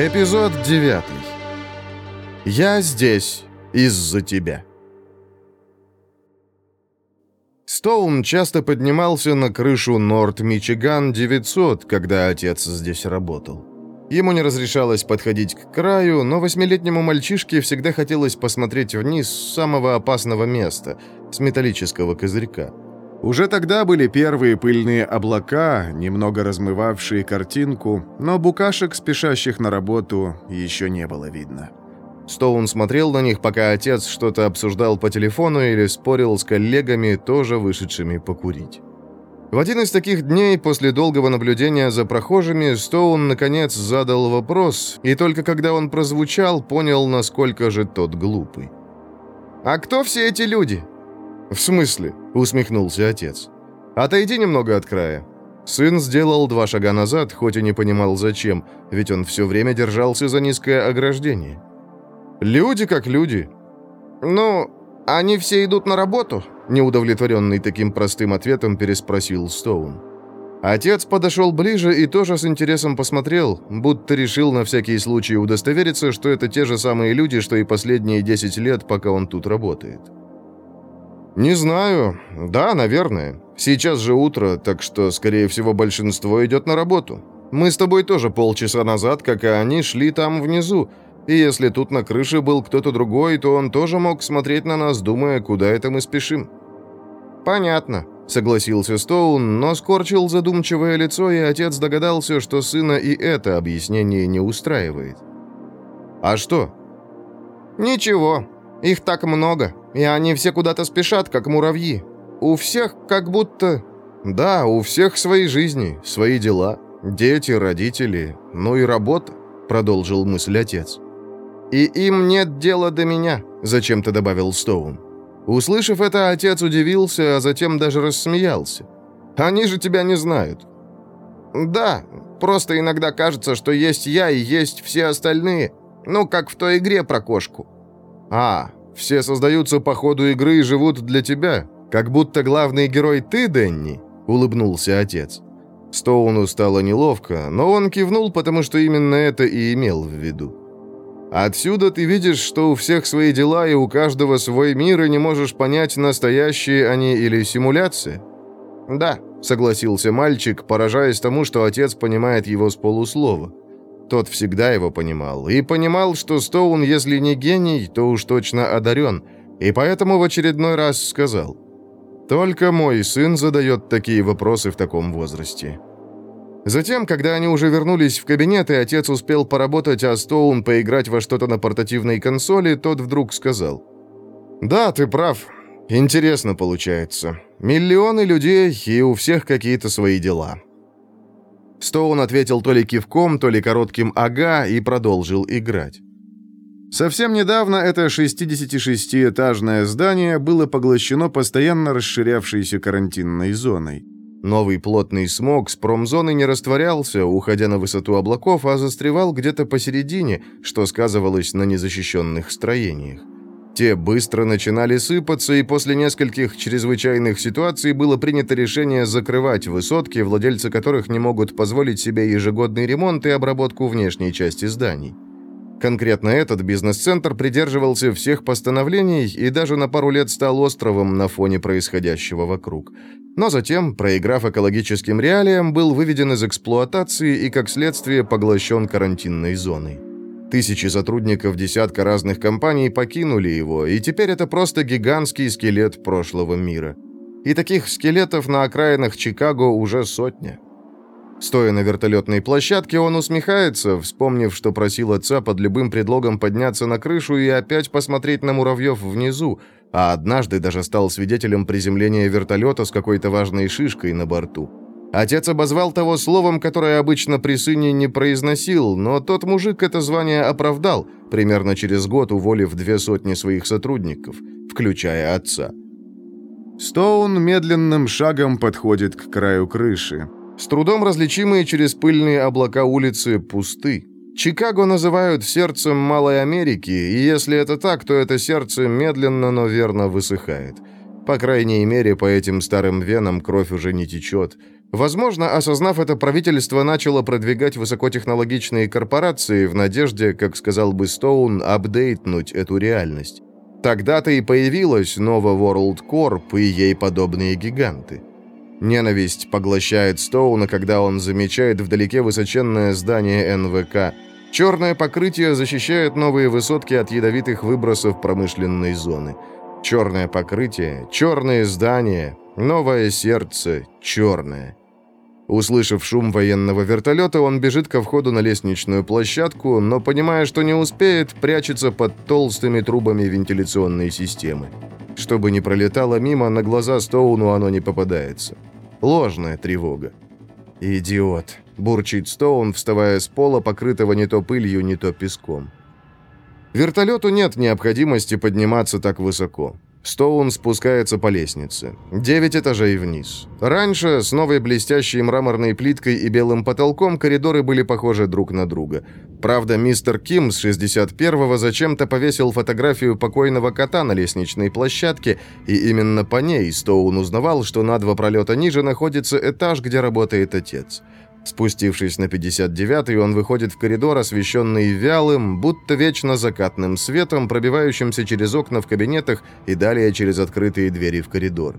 Эпизод 9. Я здесь из-за тебя. Стоун часто поднимался на крышу Норт Мичиган 900, когда отец здесь работал. Ему не разрешалось подходить к краю, но восьмилетнему мальчишке всегда хотелось посмотреть вниз с самого опасного места, с металлического козырька. Уже тогда были первые пыльные облака, немного размывавшие картинку, но букашек, спешащих на работу, еще не было видно. Стоун смотрел на них, пока отец что-то обсуждал по телефону или спорил с коллегами, тоже вышедшими покурить. В один из таких дней, после долгого наблюдения за прохожими, Стоун, наконец, задал вопрос, и только когда он прозвучал, понял, насколько же тот глупый. «А кто все эти люди?» «В смысле?» — усмехнулся отец. «Отойди немного от края». Сын сделал два шага назад, хоть и не понимал зачем, ведь он все время держался за низкое ограждение. «Люди как люди». «Ну, они все идут на работу?» Неудовлетворенный таким простым ответом переспросил Стоун. Отец подошел ближе и тоже с интересом посмотрел, будто решил на всякий случай удостовериться, что это те же самые люди, что и последние 10 лет, пока он тут работает. «Не знаю. Да, наверное. Сейчас же утро, так что, скорее всего, большинство идет на работу. Мы с тобой тоже полчаса назад, как и они, шли там внизу, и если тут на крыше был кто-то другой, то он тоже мог смотреть на нас, думая, куда это мы спешим». «Понятно», — согласился Стоун, но скорчил задумчивое лицо, и отец догадался, что сына и это объяснение не устраивает. «А что?» «Ничего. Их так много, и они все куда-то спешат, как муравьи. У всех как будто... Да, у всех свои жизни, свои дела. Дети, родители, ну и работа, продолжил мысль отец. И им нет дела до меня, зачем-то добавил Стоун. Услышав это, отец удивился, а затем даже рассмеялся. Они же тебя не знают. Да, просто иногда кажется, что есть я и есть все остальные. Ну, как в той игре про кошку. А, все создаются по ходу игры и живут для тебя, как будто главный герой ты, Денни», — улыбнулся отец. Стоуну стало неловко, но он кивнул, потому что именно это и имел в виду. «Отсюда ты видишь, что у всех свои дела и у каждого свой мир, и не можешь понять, настоящие они или симуляции?» «Да», — согласился мальчик, поражаясь тому, что отец понимает его с полуслова. Тот всегда его понимал. И понимал, что Стоун, если не гений, то уж точно одарен. И поэтому в очередной раз сказал. «Только мой сын задает такие вопросы в таком возрасте». Затем, когда они уже вернулись в кабинет, и отец успел поработать, а Стоун поиграть во что-то на портативной консоли, тот вдруг сказал. «Да, ты прав. Интересно получается. Миллионы людей, и у всех какие-то свои дела. Стоун ответил то ли кивком, то ли коротким «ага» и продолжил играть. Совсем недавно это 66-этажное здание было поглощено постоянно расширявшейся карантинной зоной. Новый плотный смог с промзоны не растворялся, уходя на высоту облаков, а застревал где-то посередине, что сказывалось на незащищенных строениях. Те быстро начинали сыпаться, и после нескольких чрезвычайных ситуаций было принято решение закрывать высотки, владельцы которых не могут позволить себе ежегодный ремонт и обработку внешней части зданий. Конкретно этот бизнес-центр придерживался всех постановлений и даже на пару лет стал островом на фоне происходящего вокруг. Но затем, проиграв экологическим реалиям, был выведен из эксплуатации и, как следствие, поглощен карантинной зоной. Тысячи сотрудников десятка разных компаний покинули его, и теперь это просто гигантский скелет прошлого мира. И таких скелетов на окраинах Чикаго уже сотня. Стоя на вертолетной площадке, он усмехается, вспомнив, что просил отца под любым предлогом подняться на крышу и опять посмотреть на муравьев внизу, а однажды даже стал свидетелем приземления вертолета с какой-то важной шишкой на борту. Отец обозвал того словом, которое обычно при сыне не произносил, но тот мужик это звание оправдал, примерно через год уволив две сотни своих сотрудников, включая отца. Стоун медленным шагом подходит к краю крыши. С трудом различимые через пыльные облака улицы пусты. Чикаго называют сердцем Малой Америки, и если это так, то это сердце медленно, но верно высыхает. По крайней мере, по этим старым венам кровь уже не течет. Возможно, осознав это, правительство начало продвигать высокотехнологичные корпорации в надежде, как сказал бы Стоун, апдейтнуть эту реальность. Тогда-то и появилась Nova World Corp и ей подобные гиганты. Ненависть поглощает Стоуна, когда он замечает вдалеке высоченное здание НВК. Черное покрытие защищает новые высотки от ядовитых выбросов промышленной зоны. Черное покрытие, черные здания, новое сердце, черное. Услышав шум военного вертолета, он бежит ко входу на лестничную площадку, но, понимая, что не успеет, прячется под толстыми трубами вентиляционной системы. Чтобы не пролетало мимо, на глаза Стоуну оно не попадается. Ложная тревога. «Идиот!» – бурчит Стоун, вставая с пола, покрытого не то пылью, не то песком. Вертолету нет необходимости подниматься так высоко. Стоун спускается по лестнице. Девять этажей вниз. Раньше с новой блестящей мраморной плиткой и белым потолком коридоры были похожи друг на друга. Правда, мистер Ким с 61-го зачем-то повесил фотографию покойного кота на лестничной площадке, и именно по ней Стоун узнавал, что на два пролета ниже находится этаж, где работает отец. Спустившись на 59-й, он выходит в коридор, освещенный вялым, будто вечно закатным светом, пробивающимся через окна в кабинетах и далее через открытые двери в коридор.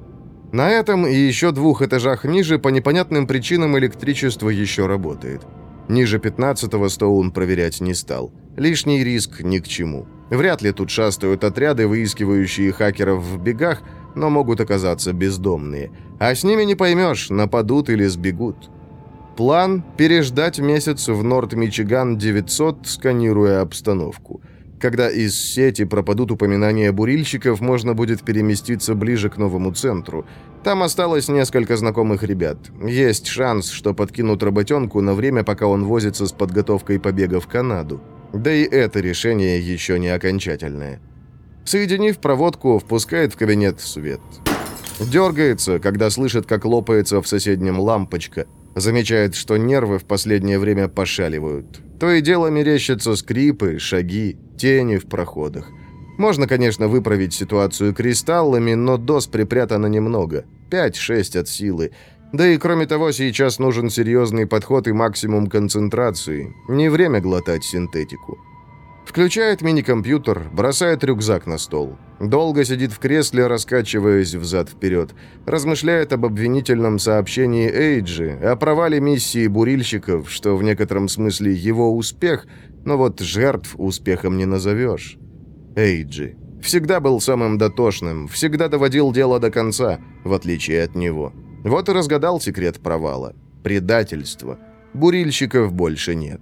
На этом и еще двух этажах ниже по непонятным причинам электричество еще работает. Ниже 15-го Стоун проверять не стал. Лишний риск ни к чему. Вряд ли тут шастают отряды, выискивающие хакеров в бегах, но могут оказаться бездомные. А с ними не поймешь, нападут или сбегут. План – переждать месяц в Норт-Мичиган-900, сканируя обстановку. Когда из сети пропадут упоминания бурильщиков, можно будет переместиться ближе к новому центру. Там осталось несколько знакомых ребят. Есть шанс, что подкинут работенку на время, пока он возится с подготовкой побега в Канаду. Да и это решение еще не окончательное. Соединив проводку, впускает в кабинет свет. Дергается, когда слышит, как лопается в соседнем лампочка – Замечает, что нервы в последнее время пошаливают. То и дело мерещатся скрипы, шаги, тени в проходах. Можно, конечно, выправить ситуацию кристаллами, но доз припрятано немного. 5-6 от силы. Да и кроме того, сейчас нужен серьезный подход и максимум концентрации. Не время глотать синтетику. Включает мини-компьютер, бросает рюкзак на стол. Долго сидит в кресле, раскачиваясь взад-вперед. Размышляет об обвинительном сообщении Эйджи, о провале миссии бурильщиков, что в некотором смысле его успех, но вот жертв успехом не назовешь. Эйджи. Всегда был самым дотошным, всегда доводил дело до конца, в отличие от него. Вот и разгадал секрет провала. Предательство. Бурильщиков больше нет.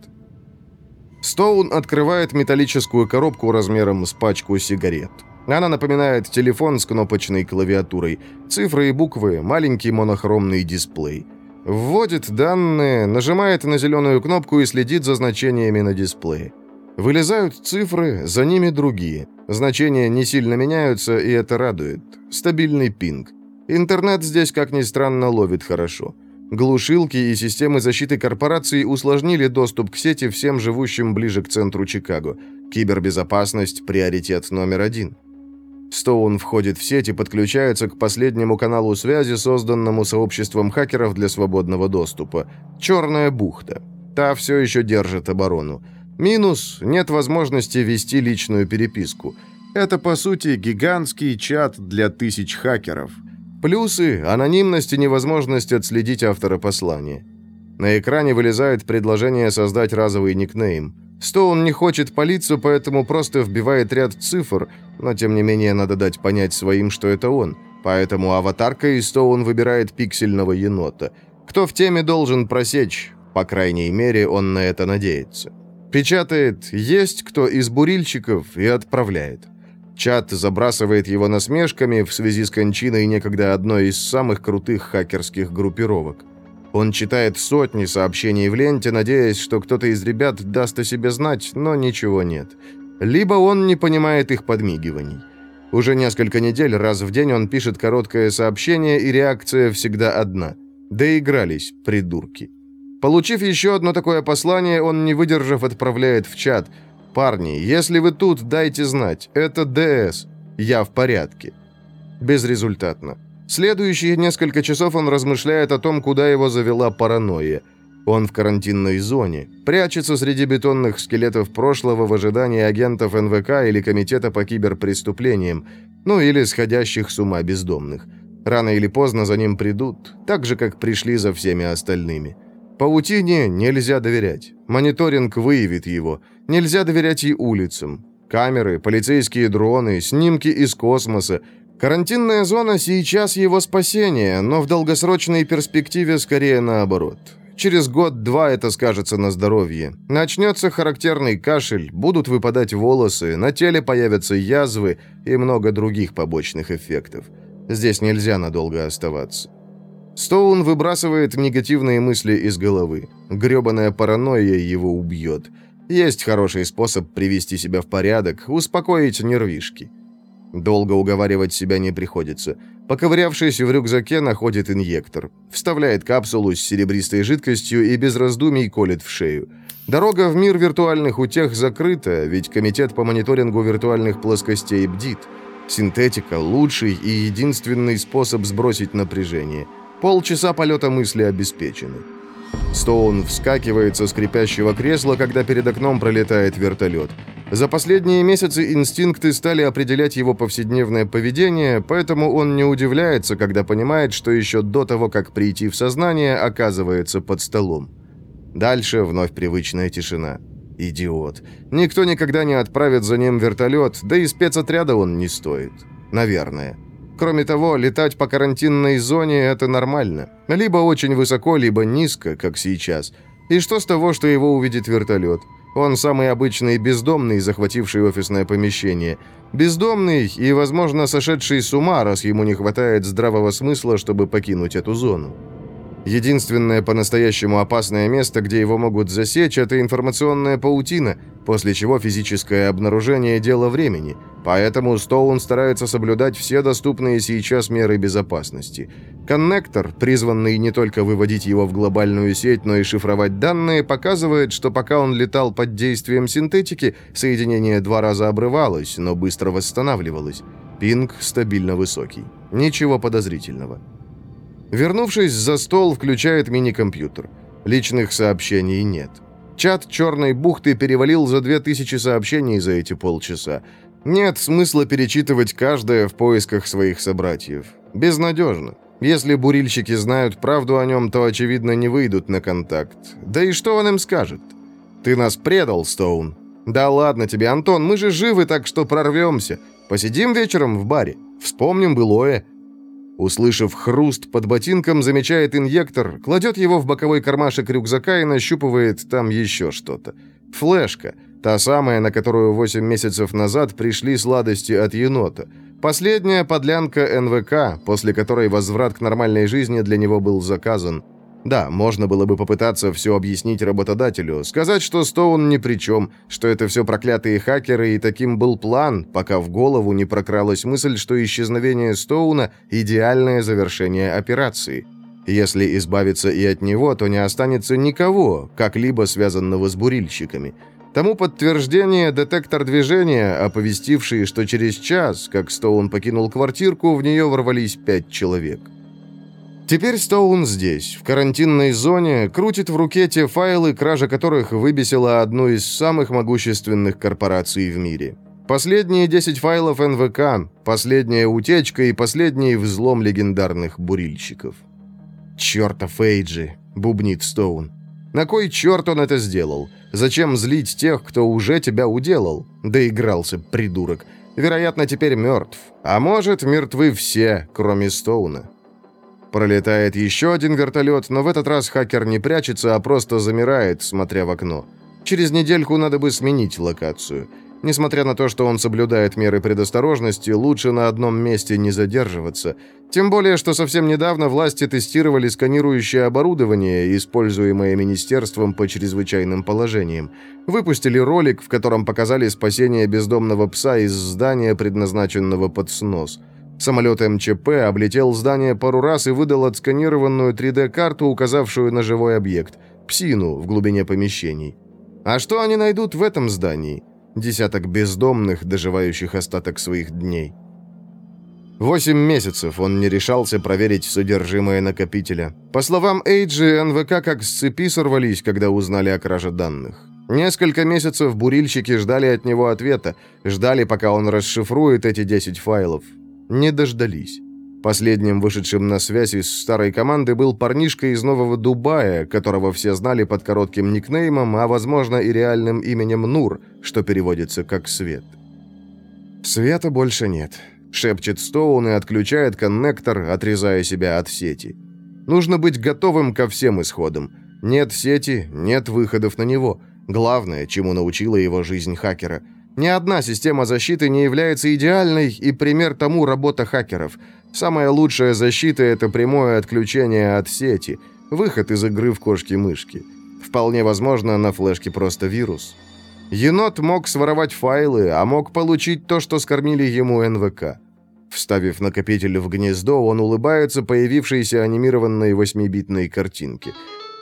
Стоун открывает металлическую коробку размером с пачку сигарет. Она напоминает телефон с кнопочной клавиатурой. Цифры и буквы, маленький монохромный дисплей. Вводит данные, нажимает на зеленую кнопку и следит за значениями на дисплее. Вылезают цифры, за ними другие. Значения не сильно меняются, и это радует. Стабильный пинг. Интернет здесь, как ни странно, ловит хорошо. Глушилки и системы защиты корпораций усложнили доступ к сети всем живущим ближе к центру Чикаго. Кибербезопасность – приоритет номер один. Стоун входит в сеть и подключается к последнему каналу связи, созданному сообществом хакеров для свободного доступа. «Черная бухта». Та все еще держит оборону. Минус – нет возможности вести личную переписку. Это, по сути, гигантский чат для тысяч хакеров – Плюсы – анонимность и невозможность отследить автора послания. На экране вылезает предложение создать разовый никнейм. Стоун не хочет палиться, поэтому просто вбивает ряд цифр, но тем не менее надо дать понять своим, что это он. Поэтому аватарка и Стоун выбирает пиксельного енота. Кто в теме должен просечь, по крайней мере, он на это надеется. Печатает «Есть кто из бурильщиков» и отправляет. Чат забрасывает его насмешками в связи с кончиной некогда одной из самых крутых хакерских группировок. Он читает сотни сообщений в ленте, надеясь, что кто-то из ребят даст о себе знать, но ничего нет. Либо он не понимает их подмигиваний. Уже несколько недель раз в день он пишет короткое сообщение, и реакция всегда одна. Доигрались, придурки. Получив еще одно такое послание, он, не выдержав, отправляет в чат – «Парни, если вы тут, дайте знать. Это ДС. Я в порядке». Безрезультатно. Следующие несколько часов он размышляет о том, куда его завела паранойя. Он в карантинной зоне, прячется среди бетонных скелетов прошлого в ожидании агентов НВК или Комитета по киберпреступлениям, ну или сходящих с ума бездомных. Рано или поздно за ним придут, так же, как пришли за всеми остальными. Паутине нельзя доверять. Мониторинг выявит его. Нельзя доверять и улицам. Камеры, полицейские дроны, снимки из космоса, Карантинная зона сейчас его спасение, но в долгосрочной перспективе скорее наоборот. Через год-два это скажется на здоровье. Начнется характерный кашель, будут выпадать волосы, на теле появятся язвы и много других побочных эффектов. Здесь нельзя надолго оставаться. Стоун выбрасывает негативные мысли из головы. Грёбаная паранойя его убьет. Есть хороший способ привести себя в порядок, успокоить нервишки. Долго уговаривать себя не приходится. Поковырявшись в рюкзаке, находит инъектор. Вставляет капсулу с серебристой жидкостью и без раздумий колет в шею. Дорога в мир виртуальных утех закрыта, ведь комитет по мониторингу виртуальных плоскостей бдит. Синтетика – лучший и единственный способ сбросить напряжение. Полчаса полета мысли обеспечены. Стоун вскакивает со скрипящего кресла, когда перед окном пролетает вертолет. За последние месяцы инстинкты стали определять его повседневное поведение, поэтому он не удивляется, когда понимает, что еще до того, как прийти в сознание, оказывается под столом. Дальше вновь привычная тишина. Идиот. Никто никогда не отправит за ним вертолет, да и спецотряда он не стоит. Наверное. Кроме того, летать по карантинной зоне – это нормально. Либо очень высоко, либо низко, как сейчас. И что с того, что его увидит вертолет? Он самый обычный бездомный, захвативший офисное помещение. Бездомный и, возможно, сошедший с ума, раз ему не хватает здравого смысла, чтобы покинуть эту зону. Единственное по-настоящему опасное место, где его могут засечь, это информационная паутина, после чего физическое обнаружение – дело времени. Поэтому Стоун старается соблюдать все доступные сейчас меры безопасности. Коннектор, призванный не только выводить его в глобальную сеть, но и шифровать данные, показывает, что пока он летал под действием синтетики, соединение два раза обрывалось, но быстро восстанавливалось. Пинг стабильно высокий. Ничего подозрительного. Вернувшись за стол, включает мини-компьютер. Личных сообщений нет. Чат «Черной бухты» перевалил за 2000 сообщений за эти полчаса. Нет смысла перечитывать каждое в поисках своих собратьев. Безнадежно. Если бурильщики знают правду о нем, то, очевидно, не выйдут на контакт. Да и что он им скажет? «Ты нас предал, Стоун». «Да ладно тебе, Антон, мы же живы, так что прорвемся. Посидим вечером в баре. Вспомним былое». Услышав хруст под ботинком, замечает инъектор, кладет его в боковой кармашек рюкзака и нащупывает там еще что-то. Флешка, та самая, на которую 8 месяцев назад пришли сладости от енота. Последняя подлянка НВК, после которой возврат к нормальной жизни для него был заказан. Да, можно было бы попытаться все объяснить работодателю, сказать, что Стоун ни при чем, что это все проклятые хакеры, и таким был план, пока в голову не прокралась мысль, что исчезновение Стоуна – идеальное завершение операции. Если избавиться и от него, то не останется никого, как-либо связанного с бурильщиками. Тому подтверждение детектор движения, оповестивший, что через час, как Стоун покинул квартирку, в нее ворвались пять человек. Теперь Стоун здесь, в карантинной зоне, крутит в руке те файлы, кража которых выбесила одну из самых могущественных корпораций в мире. Последние 10 файлов НВК, последняя утечка и последний взлом легендарных бурильщиков. «Чертов Эйджи!» — бубнит Стоун. «На кой черт он это сделал? Зачем злить тех, кто уже тебя уделал?» Доигрался, придурок. Вероятно, теперь мертв. А может, мертвы все, кроме Стоуна. Пролетает еще один вертолет, но в этот раз хакер не прячется, а просто замирает, смотря в окно. Через недельку надо бы сменить локацию. Несмотря на то, что он соблюдает меры предосторожности, лучше на одном месте не задерживаться. Тем более, что совсем недавно власти тестировали сканирующее оборудование, используемое министерством по чрезвычайным положениям. Выпустили ролик, в котором показали спасение бездомного пса из здания, предназначенного под снос. Самолет МЧП облетел здание пару раз и выдал отсканированную 3D-карту, указавшую на живой объект – псину в глубине помещений. А что они найдут в этом здании? Десяток бездомных, доживающих остаток своих дней. Восемь месяцев он не решался проверить содержимое накопителя. По словам Эйджи, НВК как с цепи сорвались, когда узнали о краже данных. Несколько месяцев бурильщики ждали от него ответа, ждали, пока он расшифрует эти 10 файлов. Не дождались. Последним вышедшим на связь из старой команды был парнишка из Нового Дубая, которого все знали под коротким никнеймом, а, возможно, и реальным именем Нур, что переводится как «свет». «Света больше нет», — шепчет Стоун и отключает коннектор, отрезая себя от сети. «Нужно быть готовым ко всем исходам. Нет сети, нет выходов на него. Главное, чему научила его жизнь хакера. Ни одна система защиты не является идеальной, и пример тому работа хакеров — Самая лучшая защита – это прямое отключение от сети, выход из игры в кошки-мышки. Вполне возможно, на флешке просто вирус. Енот мог своровать файлы, а мог получить то, что скормили ему НВК. Вставив накопитель в гнездо, он улыбается появившейся анимированной восьмибитной картинке.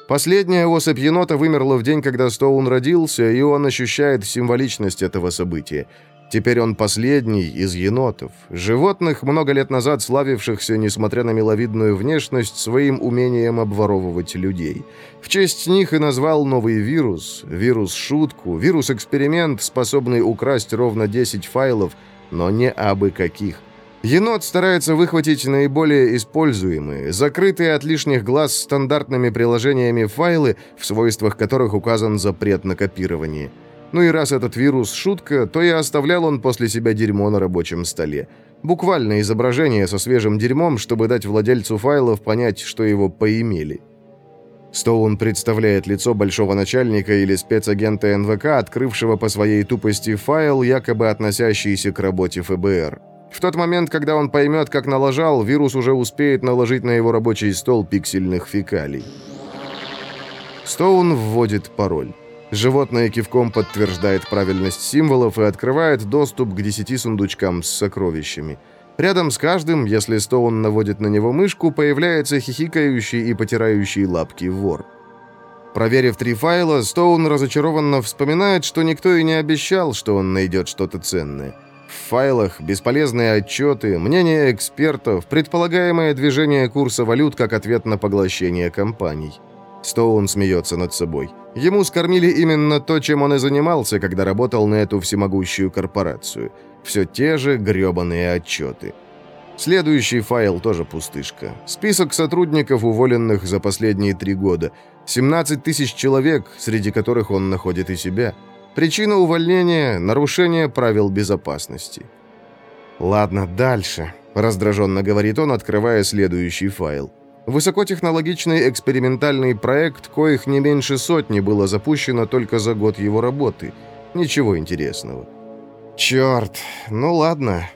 Последняя особь енота вымерла в день, когда Стоун родился, и он ощущает символичность этого события. Теперь он последний из енотов, животных, много лет назад славившихся, несмотря на миловидную внешность, своим умением обворовывать людей. В честь них и назвал новый вирус, вирус-шутку, вирус-эксперимент, способный украсть ровно 10 файлов, но не абы каких. Енот старается выхватить наиболее используемые, закрытые от лишних глаз стандартными приложениями файлы, в свойствах которых указан запрет на копирование – ну и раз этот вирус шутка, то и оставлял он после себя дерьмо на рабочем столе. Буквально изображение со свежим дерьмом, чтобы дать владельцу файлов понять, что его поимели. Стоун представляет лицо большого начальника или спецагента НВК, открывшего по своей тупости файл, якобы относящийся к работе ФБР. В тот момент, когда он поймет, как налажал, вирус уже успеет наложить на его рабочий стол пиксельных фекалий. Стоун вводит пароль. Животное кивком подтверждает правильность символов и открывает доступ к десяти сундучкам с сокровищами. Рядом с каждым, если Стоун наводит на него мышку, появляется хихикающий и потирающий лапки вор. Проверив три файла, Стоун разочарованно вспоминает, что никто и не обещал, что он найдет что-то ценное. В файлах бесполезные отчеты, мнения экспертов, предполагаемое движение курса валют как ответ на поглощение компаний. Стоун смеется над собой. Ему скормили именно то, чем он и занимался, когда работал на эту всемогущую корпорацию. Все те же гребаные отчеты. Следующий файл тоже пустышка. Список сотрудников, уволенных за последние три года. 17 тысяч человек, среди которых он находит и себя. Причина увольнения – нарушение правил безопасности. «Ладно, дальше», – раздраженно говорит он, открывая следующий файл. Высокотехнологичный экспериментальный проект, коих не меньше сотни было запущено только за год его работы. Ничего интересного. Черт, ну ладно.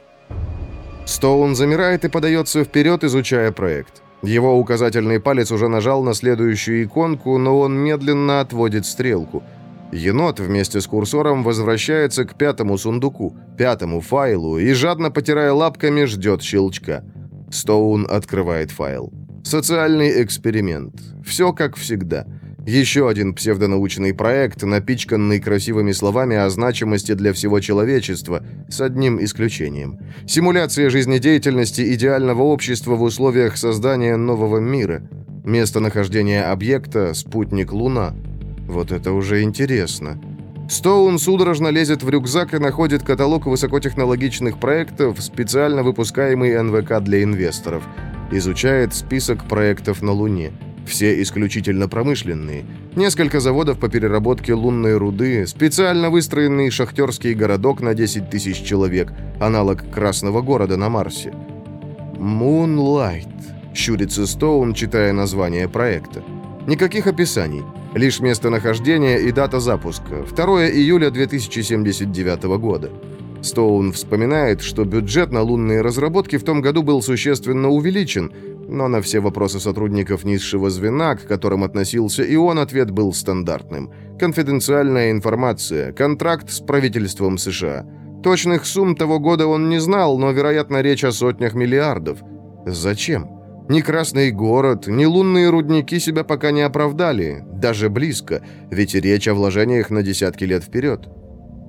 Стоун замирает и подается вперед, изучая проект. Его указательный палец уже нажал на следующую иконку, но он медленно отводит стрелку. Енот вместе с курсором возвращается к пятому сундуку, пятому файлу и, жадно потирая лапками, ждет щелчка. Стоун открывает файл. Социальный эксперимент. Все как всегда. Еще один псевдонаучный проект, напичканный красивыми словами о значимости для всего человечества, с одним исключением. Симуляция жизнедеятельности идеального общества в условиях создания нового мира. Местонахождение объекта – спутник Луна. Вот это уже интересно. Стоун судорожно лезет в рюкзак и находит каталог высокотехнологичных проектов, специально выпускаемый НВК для инвесторов – изучает список проектов на Луне. Все исключительно промышленные. Несколько заводов по переработке лунной руды, специально выстроенный шахтерский городок на 10 тысяч человек, аналог Красного города на Марсе. «Moonlight», — щурится Стоун, читая название проекта. Никаких описаний, лишь местонахождение и дата запуска, 2 июля 2079 года. Стоун вспоминает, что бюджет на лунные разработки в том году был существенно увеличен, но на все вопросы сотрудников низшего звена, к которым относился и он, ответ был стандартным. Конфиденциальная информация, контракт с правительством США. Точных сумм того года он не знал, но, вероятно, речь о сотнях миллиардов. Зачем? Ни Красный город, ни лунные рудники себя пока не оправдали, даже близко, ведь речь о вложениях на десятки лет вперед.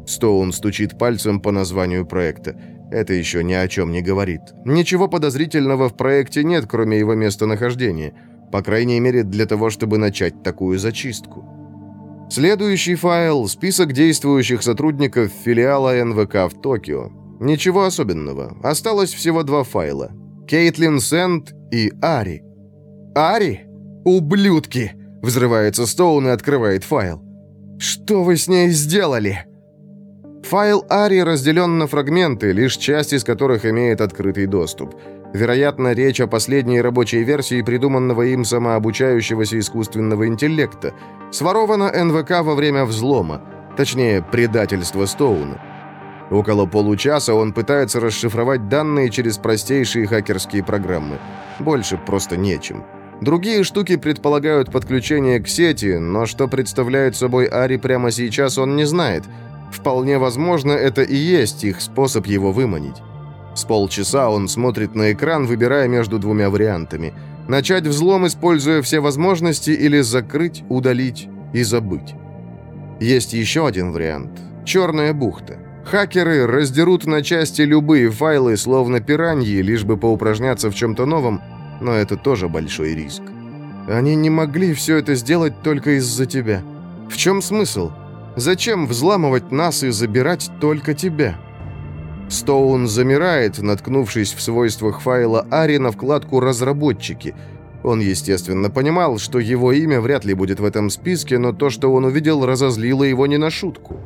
Стоун стучит пальцем по названию проекта. Это еще ни о чем не говорит. Ничего подозрительного в проекте нет, кроме его местонахождения. По крайней мере, для того, чтобы начать такую зачистку. Следующий файл – список действующих сотрудников филиала НВК в Токио. Ничего особенного. Осталось всего два файла. Кейтлин Сент и Ари. «Ари? Ублюдки!» – взрывается Стоун и открывает файл. «Что вы с ней сделали?» Файл Ари разделен на фрагменты, лишь часть из которых имеет открытый доступ. Вероятно, речь о последней рабочей версии придуманного им самообучающегося искусственного интеллекта. Сворована НВК во время взлома, точнее, предательства Стоуна. Около получаса он пытается расшифровать данные через простейшие хакерские программы. Больше просто нечем. Другие штуки предполагают подключение к сети, но что представляет собой Ари прямо сейчас, он не знает – Вполне возможно, это и есть их способ его выманить. С полчаса он смотрит на экран, выбирая между двумя вариантами. Начать взлом, используя все возможности, или закрыть, удалить и забыть. Есть еще один вариант. Черная бухта. Хакеры раздерут на части любые файлы, словно пираньи, лишь бы поупражняться в чем-то новом, но это тоже большой риск. Они не могли все это сделать только из-за тебя. В чем смысл? Зачем взламывать нас и забирать только тебя?» Стоун замирает, наткнувшись в свойствах файла Ари на вкладку «Разработчики». Он, естественно, понимал, что его имя вряд ли будет в этом списке, но то, что он увидел, разозлило его не на шутку.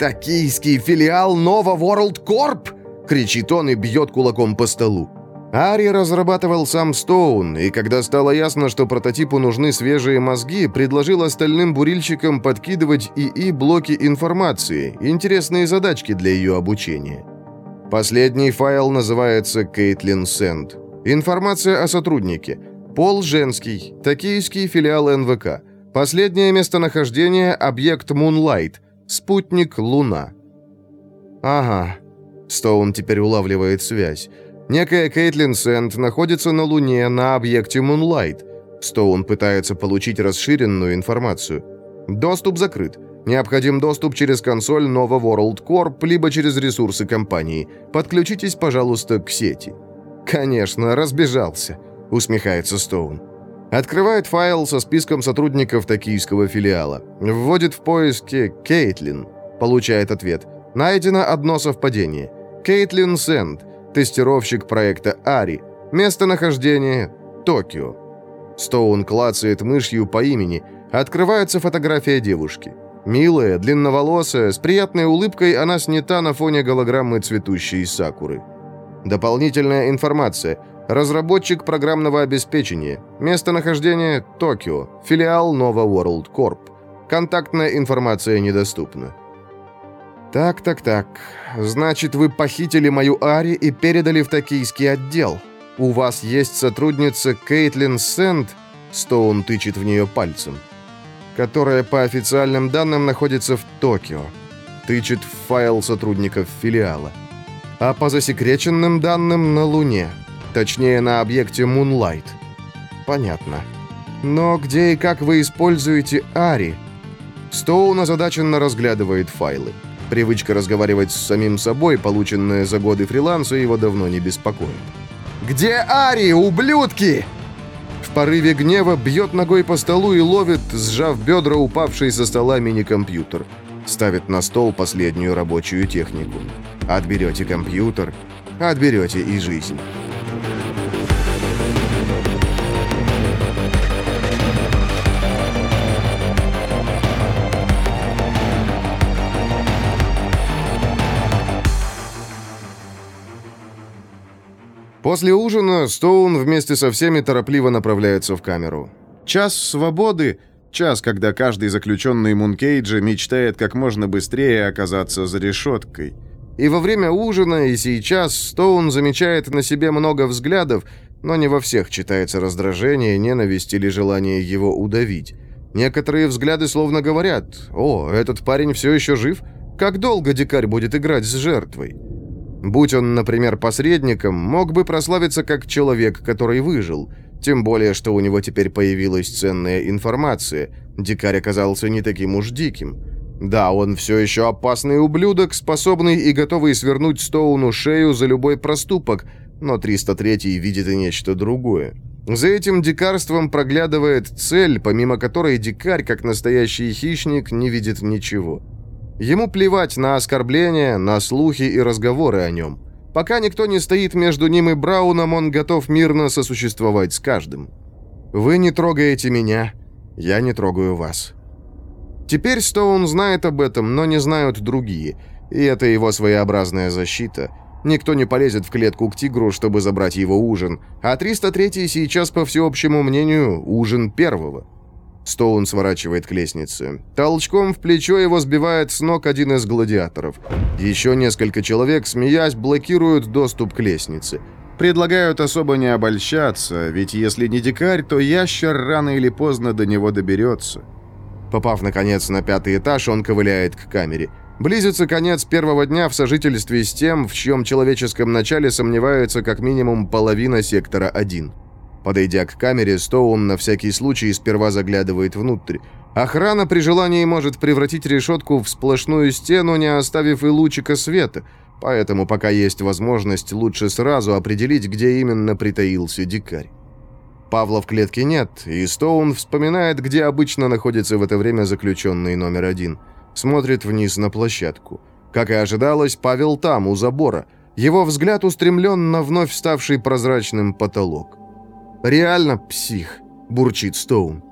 «Токийский филиал Nova World Corp!» — кричит он и бьет кулаком по столу. Ари разрабатывал сам Стоун, и когда стало ясно, что прототипу нужны свежие мозги, предложил остальным бурильщикам подкидывать ИИ блоки информации, интересные задачки для ее обучения. Последний файл называется «Кейтлин Сент». Информация о сотруднике. Пол женский, токийский филиал НВК. Последнее местонахождение – объект Moonlight, спутник Луна. Ага, Стоун теперь улавливает связь. Некая Кейтлин Сент находится на Луне на объекте Moonlight. Стоун пытается получить расширенную информацию. Доступ закрыт. Необходим доступ через консоль Nova World Corp, либо через ресурсы компании. Подключитесь, пожалуйста, к сети. «Конечно, разбежался», — усмехается Стоун. Открывает файл со списком сотрудников токийского филиала. Вводит в поиске «Кейтлин». Получает ответ. Найдено одно совпадение. Кейтлин Сент. Тестировщик проекта Ари. Местонахождение – Токио. Стоун клацает мышью по имени. Открывается фотография девушки. Милая, длинноволосая, с приятной улыбкой она снята на фоне голограммы цветущей сакуры. Дополнительная информация. Разработчик программного обеспечения. Местонахождение – Токио. Филиал Nova World Corp. Контактная информация недоступна. «Так, так, так. Значит, вы похитили мою Ари и передали в токийский отдел. У вас есть сотрудница Кейтлин Сент, Стоун тычет в нее пальцем, которая по официальным данным находится в Токио. Тычет в файл сотрудников филиала. А по засекреченным данным на Луне. Точнее, на объекте Moonlight. Понятно. Но где и как вы используете Ари? Стоун озадаченно разглядывает файлы. Привычка разговаривать с самим собой, полученная за годы фриланса, его давно не беспокоит. «Где Ари, ублюдки?» В порыве гнева бьет ногой по столу и ловит, сжав бедра упавший со стола мини-компьютер. Ставит на стол последнюю рабочую технику. Отберете компьютер, отберете и жизнь. После ужина Стоун вместе со всеми торопливо направляется в камеру. Час свободы, час, когда каждый заключенный Мункейджа мечтает как можно быстрее оказаться за решеткой. И во время ужина, и сейчас Стоун замечает на себе много взглядов, но не во всех читается раздражение, ненависть или желание его удавить. Некоторые взгляды словно говорят «О, этот парень все еще жив? Как долго дикарь будет играть с жертвой?» Будь он, например, посредником, мог бы прославиться как человек, который выжил. Тем более, что у него теперь появилась ценная информация. Дикарь оказался не таким уж диким. Да, он все еще опасный ублюдок, способный и готовый свернуть Стоуну шею за любой проступок, но 303 видит и нечто другое. За этим дикарством проглядывает цель, помимо которой дикарь, как настоящий хищник, не видит ничего. Ему плевать на оскорбления, на слухи и разговоры о нем. Пока никто не стоит между ним и Брауном, он готов мирно сосуществовать с каждым. «Вы не трогаете меня, я не трогаю вас». Теперь Стоун знает об этом, но не знают другие, и это его своеобразная защита – Никто не полезет в клетку к тигру, чтобы забрать его ужин. А 303 сейчас, по всеобщему мнению, ужин первого. Стоун сворачивает к лестнице. Толчком в плечо его сбивает с ног один из гладиаторов. Еще несколько человек, смеясь, блокируют доступ к лестнице. Предлагают особо не обольщаться, ведь если не дикарь, то ящер рано или поздно до него доберется. Попав, наконец, на пятый этаж, он ковыляет к камере. Близится конец первого дня в сожительстве с тем, в чьем человеческом начале сомневается как минимум половина сектора 1. Подойдя к камере, Стоун на всякий случай сперва заглядывает внутрь. Охрана при желании может превратить решетку в сплошную стену, не оставив и лучика света, поэтому пока есть возможность лучше сразу определить, где именно притаился дикарь. Павла в клетке нет, и Стоун вспоминает, где обычно находится в это время заключенный номер один – Смотрит вниз на площадку. Как и ожидалось, Павел там, у забора. Его взгляд устремлен на вновь ставший прозрачным потолок. «Реально псих», — бурчит Стоун.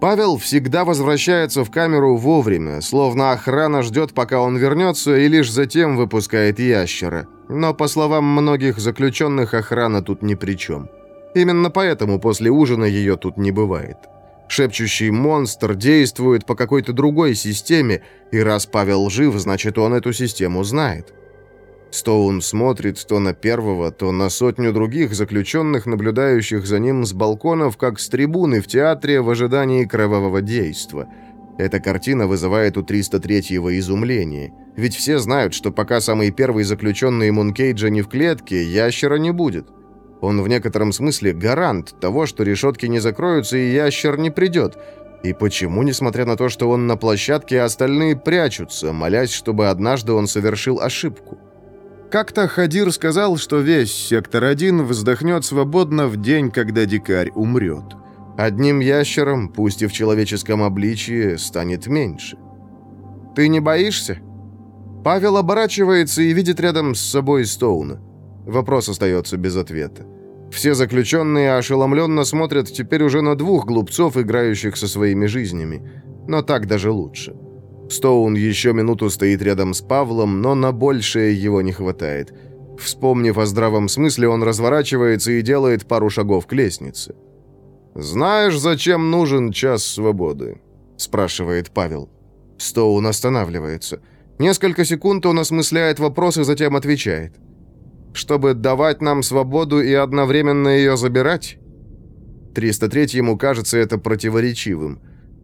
Павел всегда возвращается в камеру вовремя, словно охрана ждет, пока он вернется, и лишь затем выпускает ящера. Но, по словам многих заключенных, охрана тут ни при чем. Именно поэтому после ужина ее тут не бывает. Шепчущий монстр действует по какой-то другой системе, и раз Павел жив, значит, он эту систему знает. Стоун смотрит то на первого, то на сотню других заключенных, наблюдающих за ним с балконов, как с трибуны в театре в ожидании кровавого действа. Эта картина вызывает у 303-го изумление. Ведь все знают, что пока самый первый заключенный Мункейджа не в клетке, ящера не будет. Он в некотором смысле гарант того, что решетки не закроются и ящер не придет. И почему, несмотря на то, что он на площадке, остальные прячутся, молясь, чтобы однажды он совершил ошибку? Как-то Хадир сказал, что весь сектор 1 вздохнет свободно в день, когда дикарь умрет. Одним ящером, пусть и в человеческом обличии, станет меньше. «Ты не боишься?» Павел оборачивается и видит рядом с собой Стоуна. Вопрос остается без ответа. Все заключенные ошеломленно смотрят теперь уже на двух глупцов, играющих со своими жизнями. Но так даже лучше. Стоун еще минуту стоит рядом с Павлом, но на большее его не хватает. Вспомнив о здравом смысле, он разворачивается и делает пару шагов к лестнице. «Знаешь, зачем нужен час свободы?» – спрашивает Павел. Стоун останавливается. Несколько секунд он осмысляет вопрос и затем отвечает – чтобы давать нам свободу и одновременно ее забирать? 303 ему кажется это противоречивым.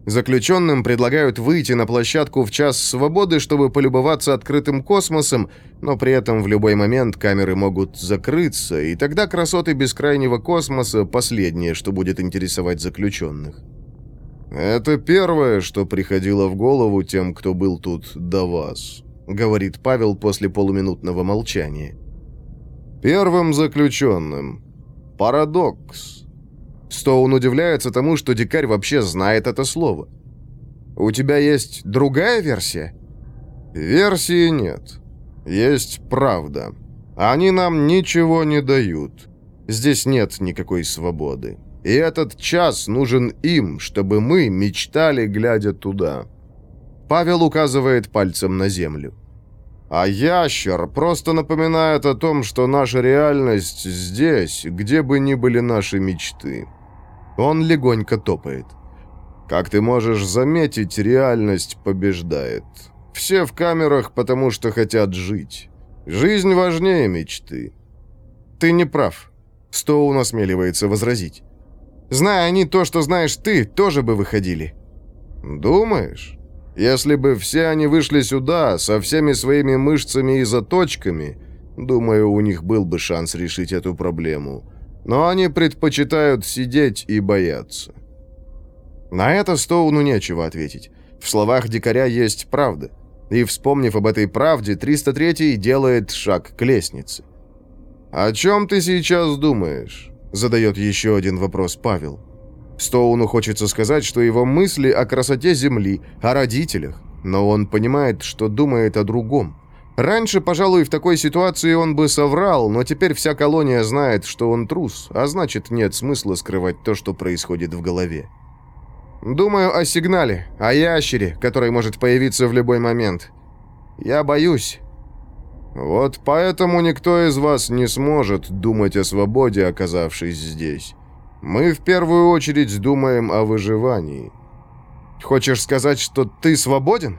Заключенным предлагают выйти на площадку в час свободы, чтобы полюбоваться открытым космосом, но при этом в любой момент камеры могут закрыться, и тогда красоты бескрайнего космоса – последнее, что будет интересовать заключенных. «Это первое, что приходило в голову тем, кто был тут до вас», — говорит Павел после полуминутного молчания. Первым заключенным. Парадокс. Стоун удивляется тому, что дикарь вообще знает это слово. У тебя есть другая версия? Версии нет. Есть правда. Они нам ничего не дают. Здесь нет никакой свободы. И этот час нужен им, чтобы мы мечтали, глядя туда. Павел указывает пальцем на землю. А ящер просто напоминает о том, что наша реальность здесь, где бы ни были наши мечты. Он легонько топает. Как ты можешь заметить, реальность побеждает. Все в камерах, потому что хотят жить. Жизнь важнее мечты. Ты не прав. Стоун осмеливается возразить. Зная они то, что знаешь ты, тоже бы выходили. Думаешь? Если бы все они вышли сюда со всеми своими мышцами и заточками, думаю, у них был бы шанс решить эту проблему. Но они предпочитают сидеть и бояться. На это Стоуну нечего ответить. В словах дикаря есть правда. И, вспомнив об этой правде, 303-й делает шаг к лестнице. «О чем ты сейчас думаешь?» — задает еще один вопрос Павел. Стоуну хочется сказать, что его мысли о красоте Земли, о родителях, но он понимает, что думает о другом. Раньше, пожалуй, в такой ситуации он бы соврал, но теперь вся колония знает, что он трус, а значит, нет смысла скрывать то, что происходит в голове. Думаю о сигнале, о ящере, который может появиться в любой момент. Я боюсь. Вот поэтому никто из вас не сможет думать о свободе, оказавшись здесь. Мы в первую очередь думаем о выживании. Хочешь сказать, что ты свободен?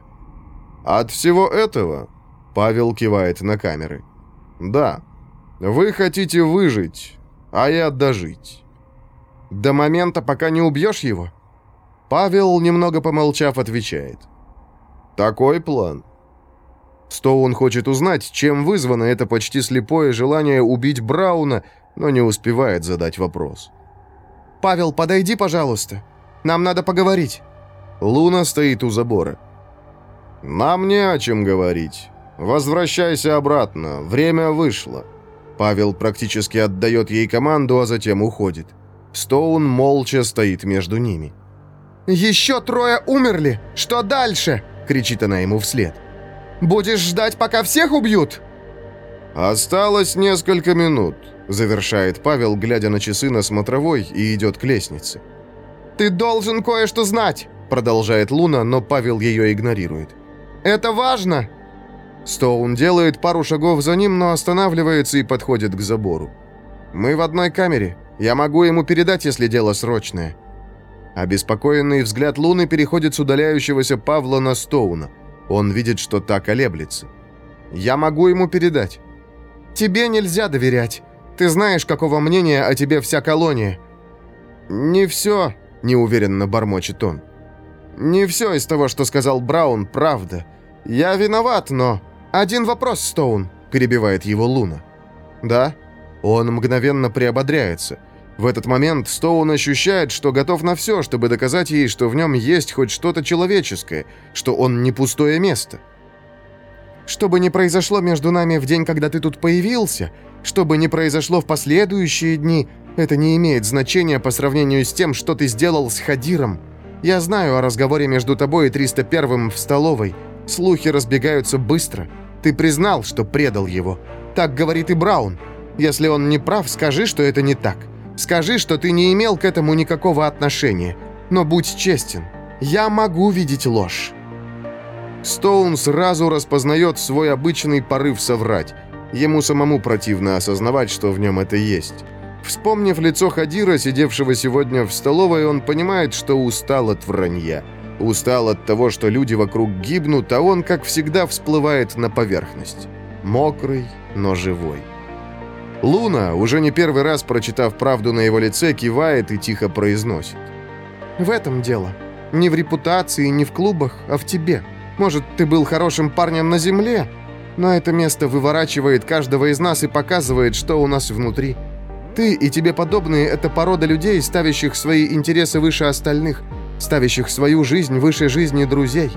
От всего этого Павел кивает на камеры. «Да, вы хотите выжить, а я дожить». «До момента, пока не убьешь его?» Павел, немного помолчав, отвечает. «Такой план». Стоун хочет узнать, чем вызвано это почти слепое желание убить Брауна, но не успевает задать вопрос. «Павел, подойди, пожалуйста. Нам надо поговорить». Луна стоит у забора. «Нам не о чем говорить. «Возвращайся обратно. Время вышло». Павел практически отдает ей команду, а затем уходит. Стоун молча стоит между ними. «Еще трое умерли! Что дальше?» — кричит она ему вслед. «Будешь ждать, пока всех убьют?» «Осталось несколько минут», — завершает Павел, глядя на часы на смотровой, и идет к лестнице. «Ты должен кое-что знать», — продолжает Луна, но Павел ее игнорирует. «Это важно!» Стоун делает пару шагов за ним, но останавливается и подходит к забору. «Мы в одной камере. Я могу ему передать, если дело срочное». Обеспокоенный взгляд Луны переходит с удаляющегося Павла на Стоуна. Он видит, что та колеблется. «Я могу ему передать». «Тебе нельзя доверять. Ты знаешь, какого мнения о тебе вся колония». «Не все», — неуверенно бормочет он. «Не все из того, что сказал Браун, правда. Я виноват, но...» «Один вопрос, Стоун», — перебивает его Луна. «Да?» Он мгновенно приободряется. В этот момент Стоун ощущает, что готов на все, чтобы доказать ей, что в нем есть хоть что-то человеческое, что он не пустое место. «Что бы ни произошло между нами в день, когда ты тут появился, что бы ни произошло в последующие дни, это не имеет значения по сравнению с тем, что ты сделал с Хадиром. Я знаю о разговоре между тобой и 301-м в столовой». Слухи разбегаются быстро. Ты признал, что предал его. Так говорит и Браун. Если он не прав, скажи, что это не так. Скажи, что ты не имел к этому никакого отношения. Но будь честен. Я могу видеть ложь. Стоун сразу распознает свой обычный порыв соврать. Ему самому противно осознавать, что в нем это есть. Вспомнив лицо Хадира, сидевшего сегодня в столовой, он понимает, что устал от вранья. Устал от того, что люди вокруг гибнут, а он, как всегда, всплывает на поверхность. Мокрый, но живой. Луна, уже не первый раз прочитав правду на его лице, кивает и тихо произносит. «В этом дело. Не в репутации, не в клубах, а в тебе. Может, ты был хорошим парнем на земле, но это место выворачивает каждого из нас и показывает, что у нас внутри. Ты и тебе подобные – это порода людей, ставящих свои интересы выше остальных – ставящих свою жизнь выше жизни друзей.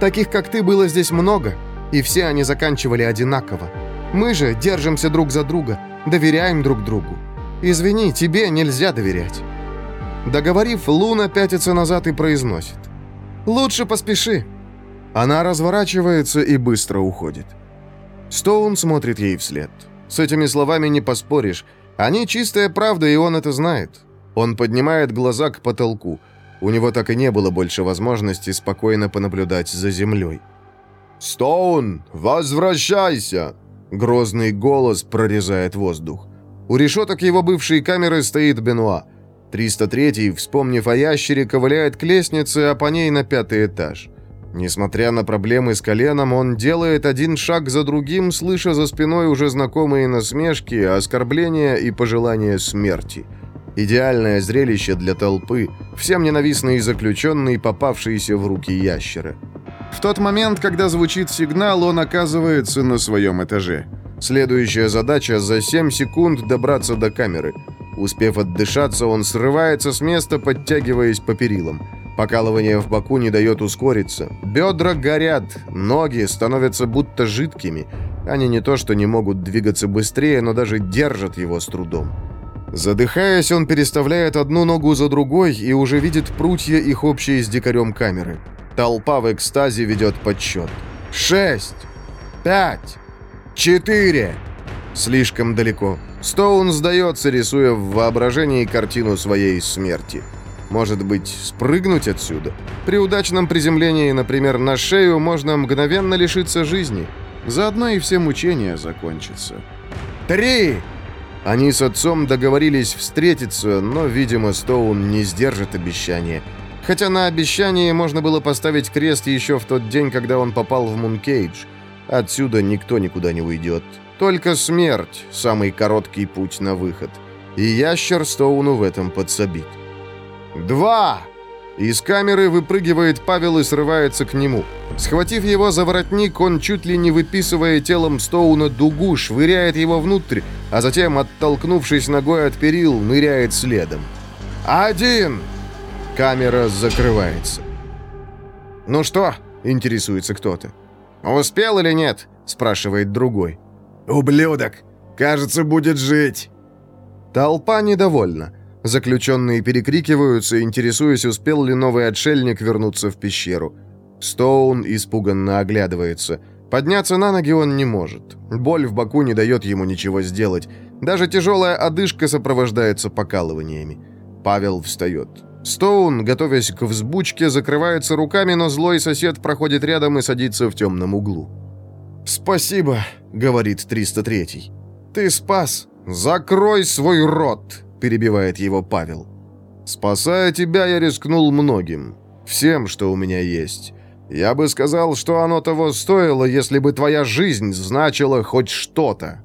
Таких, как ты, было здесь много, и все они заканчивали одинаково. Мы же держимся друг за друга, доверяем друг другу. Извини, тебе нельзя доверять». Договорив, Луна пятится назад и произносит. «Лучше поспеши». Она разворачивается и быстро уходит. Стоун смотрит ей вслед. С этими словами не поспоришь. Они чистая правда, и он это знает. Он поднимает глаза к потолку. У него так и не было больше возможности спокойно понаблюдать за землей. «Стоун, возвращайся!» Грозный голос прорезает воздух. У решеток его бывшей камеры стоит Бенуа. 303-й, вспомнив о ящере, ковыляет к лестнице, а по ней на пятый этаж. Несмотря на проблемы с коленом, он делает один шаг за другим, слыша за спиной уже знакомые насмешки, оскорбления и пожелания смерти – Идеальное зрелище для толпы, всем ненавистный заключенный, попавшийся в руки ящера. В тот момент, когда звучит сигнал, он оказывается на своем этаже. Следующая задача – за 7 секунд добраться до камеры. Успев отдышаться, он срывается с места, подтягиваясь по перилам. Покалывание в боку не дает ускориться. Бедра горят, ноги становятся будто жидкими. Они не то что не могут двигаться быстрее, но даже держат его с трудом. Задыхаясь, он переставляет одну ногу за другой и уже видит прутья их общие с дикарем камеры. Толпа в экстазе ведет подсчет. «Шесть! Пять! Четыре!» Слишком далеко. Стоун сдается, рисуя в воображении картину своей смерти. Может быть, спрыгнуть отсюда? При удачном приземлении, например, на шею, можно мгновенно лишиться жизни. Заодно и все мучения закончатся. «Три!» Они с отцом договорились встретиться, но, видимо, Стоун не сдержит обещания. Хотя на обещание можно было поставить крест еще в тот день, когда он попал в Мункейдж. Отсюда никто никуда не уйдет. Только смерть – самый короткий путь на выход. И ящер Стоуну в этом подсобит. «Два!» Из камеры выпрыгивает Павел и срывается к нему. Схватив его за воротник, он, чуть ли не выписывая телом Стоуна дугу, швыряет его внутрь, а затем, оттолкнувшись ногой от перил, ныряет следом. «Один!» Камера закрывается. «Ну что?» — интересуется кто-то. «Успел или нет?» — спрашивает другой. «Ублюдок! Кажется, будет жить!» Толпа недовольна. Заключенные перекрикиваются, интересуясь, успел ли новый отшельник вернуться в пещеру. Стоун испуганно оглядывается. Подняться на ноги он не может. Боль в боку не дает ему ничего сделать. Даже тяжелая одышка сопровождается покалываниями. Павел встает. Стоун, готовясь к взбучке, закрывается руками, но злой сосед проходит рядом и садится в темном углу. «Спасибо», — говорит 303-й. «Ты спас. Закрой свой рот!» Перебивает его Павел. «Спасая тебя, я рискнул многим. Всем, что у меня есть. Я бы сказал, что оно того стоило, если бы твоя жизнь значила хоть что-то».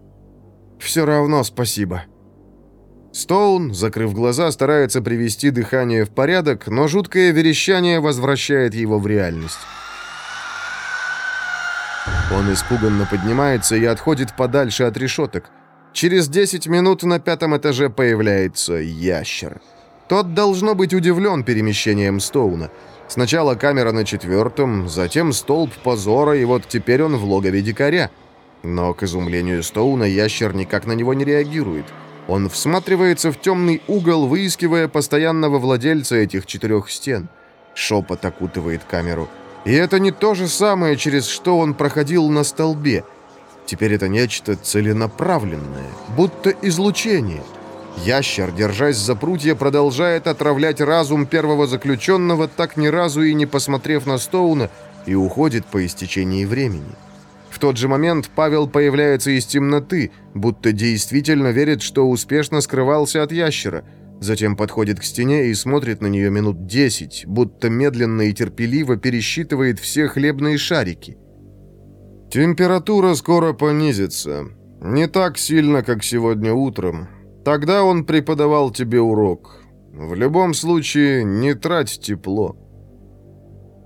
«Все равно спасибо». Стоун, закрыв глаза, старается привести дыхание в порядок, но жуткое верещание возвращает его в реальность. Он испуганно поднимается и отходит подальше от решеток. Через 10 минут на пятом этаже появляется ящер. Тот должно быть удивлен перемещением Стоуна. Сначала камера на четвертом, затем столб позора, и вот теперь он в логове дикаря. Но, к изумлению Стоуна, ящер никак на него не реагирует. Он всматривается в темный угол, выискивая постоянного владельца этих четырех стен. Шепот окутывает камеру. И это не то же самое, через что он проходил на столбе – Теперь это нечто целенаправленное, будто излучение. Ящер, держась за прутья, продолжает отравлять разум первого заключенного, так ни разу и не посмотрев на Стоуна, и уходит по истечении времени. В тот же момент Павел появляется из темноты, будто действительно верит, что успешно скрывался от ящера. Затем подходит к стене и смотрит на нее минут десять, будто медленно и терпеливо пересчитывает все хлебные шарики. Температура скоро понизится. Не так сильно, как сегодня утром. Тогда он преподавал тебе урок. В любом случае, не трать тепло.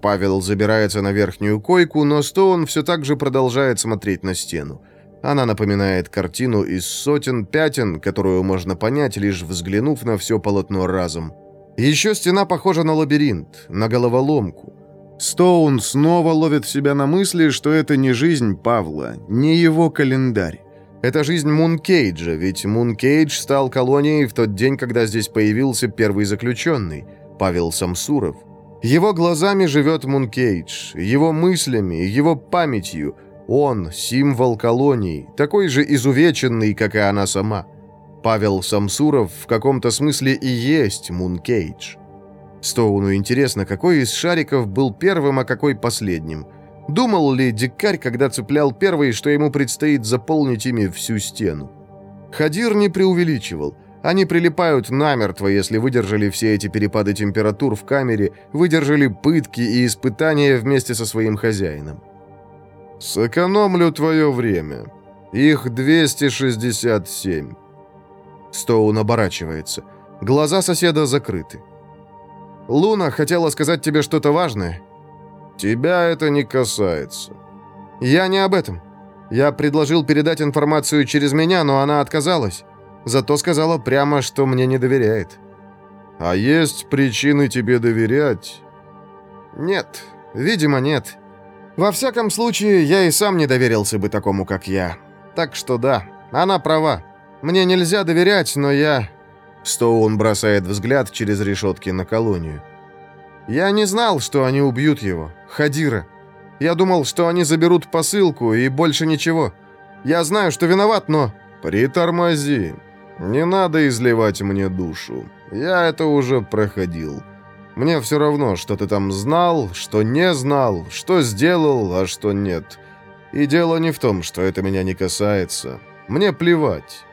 Павел забирается на верхнюю койку, но Стоун все так же продолжает смотреть на стену. Она напоминает картину из сотен пятен, которую можно понять, лишь взглянув на все полотно разом. Еще стена похожа на лабиринт, на головоломку. Стоун снова ловит себя на мысли, что это не жизнь Павла, не его календарь. Это жизнь Мункейджа, ведь Мункейдж стал колонией в тот день, когда здесь появился первый заключенный, Павел Самсуров. Его глазами живет Мункейдж, его мыслями, его памятью. Он – символ колонии, такой же изувеченный, как и она сама. Павел Самсуров в каком-то смысле и есть Мункейдж. Стоуну интересно, какой из шариков был первым, а какой последним. Думал ли дикарь, когда цеплял первый, что ему предстоит заполнить ими всю стену? Хадир не преувеличивал. Они прилипают намертво, если выдержали все эти перепады температур в камере, выдержали пытки и испытания вместе со своим хозяином. «Сэкономлю твое время. Их 267». Стоун оборачивается. Глаза соседа закрыты. Луна хотела сказать тебе что-то важное. Тебя это не касается. Я не об этом. Я предложил передать информацию через меня, но она отказалась. Зато сказала прямо, что мне не доверяет. А есть причины тебе доверять, Нет, видимо, нет. Во всяком случае, я и сам не доверился бы такому, как я. Так что да, она права. Мне нельзя доверять, но я...» Стоун бросает взгляд через решетки на колонию. «Я не знал, что они убьют его, Хадира. Я думал, что они заберут посылку и больше ничего. Я знаю, что виноват, но...» «Притормози. Не надо изливать мне душу. Я это уже проходил. Мне все равно, что ты там знал, что не знал, что сделал, а что нет. И дело не в том, что это меня не касается. Мне плевать.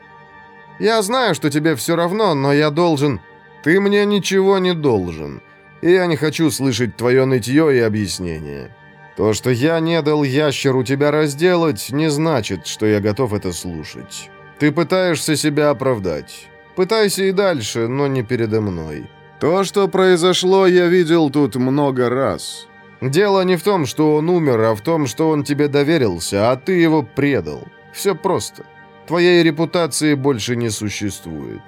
Я знаю, что тебе все равно, но я должен... Ты мне ничего не должен. И я не хочу слышать твое нытье и объяснение. То, что я не дал ящеру тебя разделать, не значит, что я готов это слушать. Ты пытаешься себя оправдать. Пытайся и дальше, но не передо мной. То, что произошло, я видел тут много раз. Дело не в том, что он умер, а в том, что он тебе доверился, а ты его предал. Все просто. Твоей репутации больше не существует.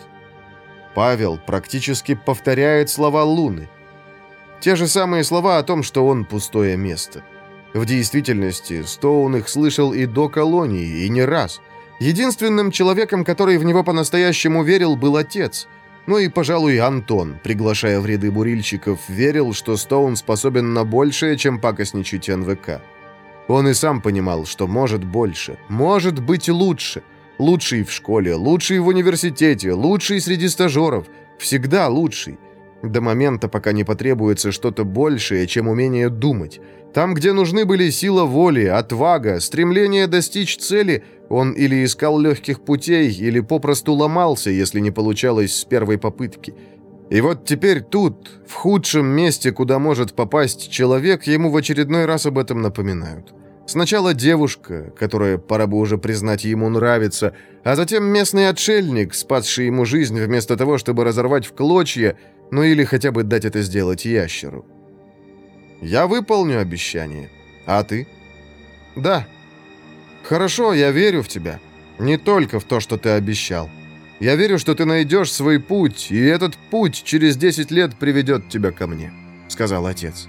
Павел практически повторяет слова Луны. Те же самые слова о том, что он пустое место. В действительности, Стоун их слышал и до колонии, и не раз. Единственным человеком, который в него по-настоящему верил, был отец. Ну и, пожалуй, Антон, приглашая в ряды бурильщиков, верил, что Стоун способен на большее, чем пакостничать НВК. Он и сам понимал, что может больше, может быть лучше. Лучший в школе, лучший в университете, лучший среди стажеров. Всегда лучший. До момента, пока не потребуется что-то большее, чем умение думать. Там, где нужны были сила воли, отвага, стремление достичь цели, он или искал легких путей, или попросту ломался, если не получалось с первой попытки. И вот теперь тут, в худшем месте, куда может попасть человек, ему в очередной раз об этом напоминают. Сначала девушка, которая, пора бы уже признать, ему нравится, а затем местный отшельник, спасший ему жизнь вместо того, чтобы разорвать в клочья, ну или хотя бы дать это сделать ящеру. Я выполню обещание. А ты? Да. Хорошо, я верю в тебя. Не только в то, что ты обещал. Я верю, что ты найдешь свой путь, и этот путь через 10 лет приведет тебя ко мне», — сказал отец.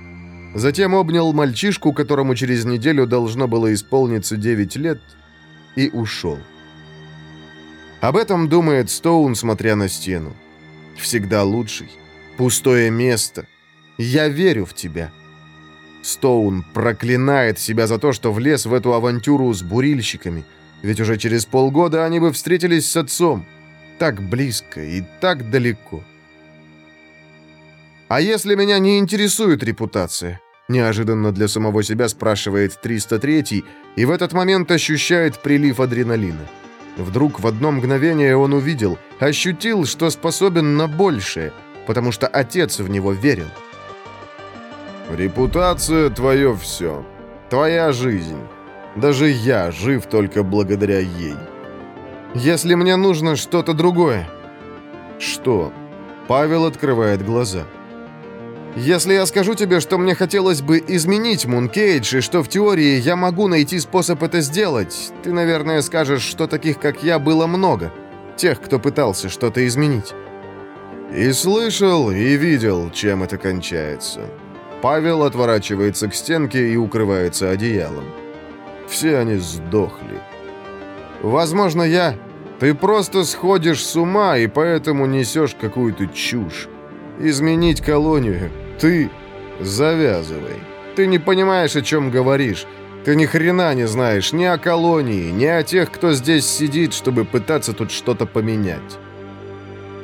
Затем обнял мальчишку, которому через неделю должно было исполниться 9 лет, и ушел. Об этом думает Стоун, смотря на стену. «Всегда лучший. Пустое место. Я верю в тебя». Стоун проклинает себя за то, что влез в эту авантюру с бурильщиками, ведь уже через полгода они бы встретились с отцом. Так близко и так далеко. «А если меня не интересует репутация?» Неожиданно для самого себя спрашивает 303 и в этот момент ощущает прилив адреналина. Вдруг в одно мгновение он увидел, ощутил, что способен на большее, потому что отец в него верил. Репутация — твое все. Твоя жизнь. Даже я жив только благодаря ей. Если мне нужно что-то другое. Что? Павел открывает глаза. Если я скажу тебе, что мне хотелось бы изменить Мункейдж, и что в теории я могу найти способ это сделать, ты, наверное, скажешь, что таких, как я, было много. Тех, кто пытался что-то изменить. И слышал, и видел, чем это кончается. Павел отворачивается к стенке и укрывается одеялом. Все они сдохли. Возможно, я... Ты просто сходишь с ума и поэтому несешь какую-то чушь. Изменить колонию. Ты... Завязывай. Ты не понимаешь, о чем говоришь. Ты ни хрена не знаешь ни о колонии, ни о тех, кто здесь сидит, чтобы пытаться тут что-то поменять.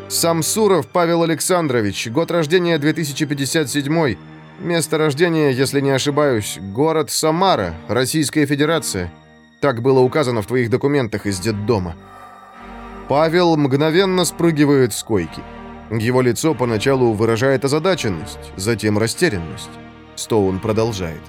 Самсуров Павел Александрович, год рождения 2057 Место рождения, если не ошибаюсь, город Самара, Российская Федерация. Так было указано в твоих документах из детдома. Павел мгновенно спрыгивает с койки. Его лицо поначалу выражает озадаченность, затем растерянность. Стоун продолжает.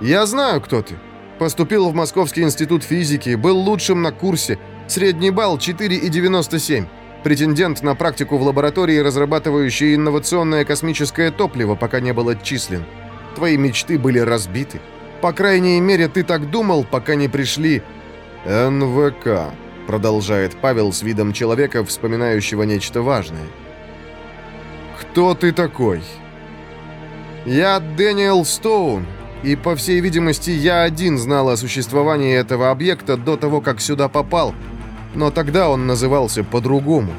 «Я знаю, кто ты. Поступил в Московский институт физики, был лучшим на курсе. Средний балл 4,97 претендент на практику в лаборатории, разрабатывающей инновационное космическое топливо, пока не был отчислен. Твои мечты были разбиты. По крайней мере, ты так думал, пока не пришли... НВК, продолжает Павел с видом человека, вспоминающего нечто важное. Кто ты такой? Я Дэниел Стоун, и, по всей видимости, я один знал о существовании этого объекта до того, как сюда попал. Но тогда он назывался по-другому.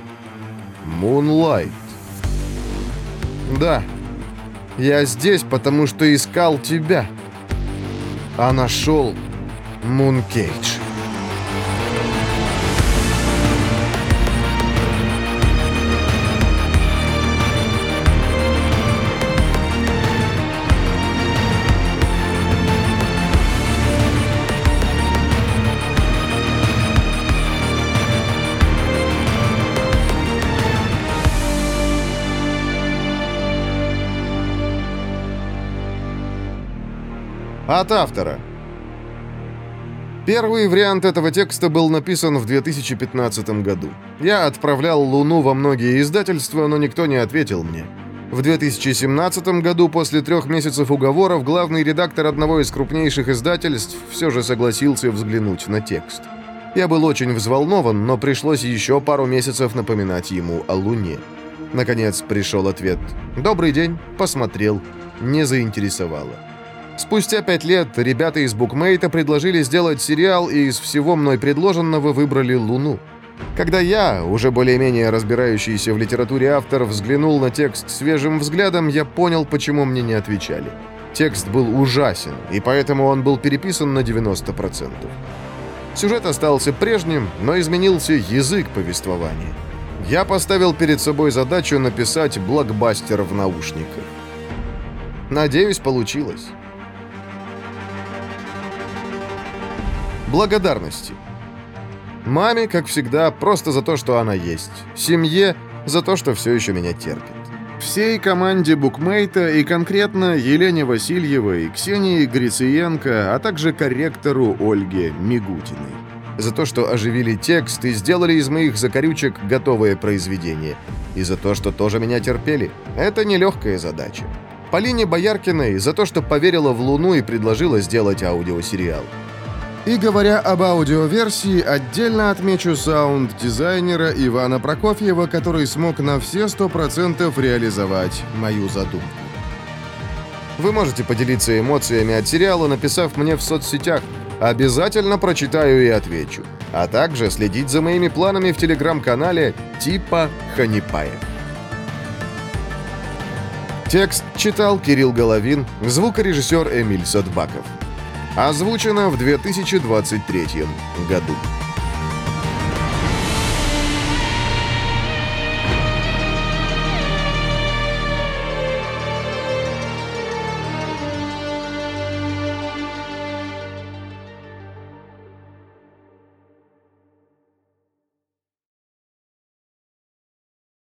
Moonlight. Да, я здесь, потому что искал тебя. А нашел Мункейдж. От автора. Первый вариант этого текста был написан в 2015 году. Я отправлял Луну во многие издательства, но никто не ответил мне. В 2017 году, после трех месяцев уговоров, главный редактор одного из крупнейших издательств все же согласился взглянуть на текст. Я был очень взволнован, но пришлось еще пару месяцев напоминать ему о Луне. Наконец пришел ответ «Добрый день», посмотрел, не заинтересовало. Спустя пять лет ребята из Букмейта предложили сделать сериал, и из всего мной предложенного выбрали «Луну». Когда я, уже более-менее разбирающийся в литературе автор, взглянул на текст свежим взглядом, я понял, почему мне не отвечали. Текст был ужасен, и поэтому он был переписан на 90%. Сюжет остался прежним, но изменился язык повествования. Я поставил перед собой задачу написать блокбастер в наушниках. Надеюсь, получилось. Благодарности. Маме, как всегда, просто за то, что она есть. Семье за то, что все еще меня терпит. Всей команде букмейта и конкретно Елене Васильевой, Ксении Грициенко, а также корректору Ольге Мигутиной. За то, что оживили текст и сделали из моих закорючек готовое произведение. И за то, что тоже меня терпели. Это нелегкая задача. Полине Бояркиной за то, что поверила в Луну и предложила сделать аудиосериал. И говоря об аудиоверсии, отдельно отмечу саунд-дизайнера Ивана Прокофьева, который смог на все 100% реализовать мою задумку. Вы можете поделиться эмоциями от сериала, написав мне в соцсетях. Обязательно прочитаю и отвечу. А также следить за моими планами в телеграм-канале типа Ханипаев. Текст читал Кирилл Головин, звукорежиссер Эмиль Садбаков. Озвучено в 2023 году.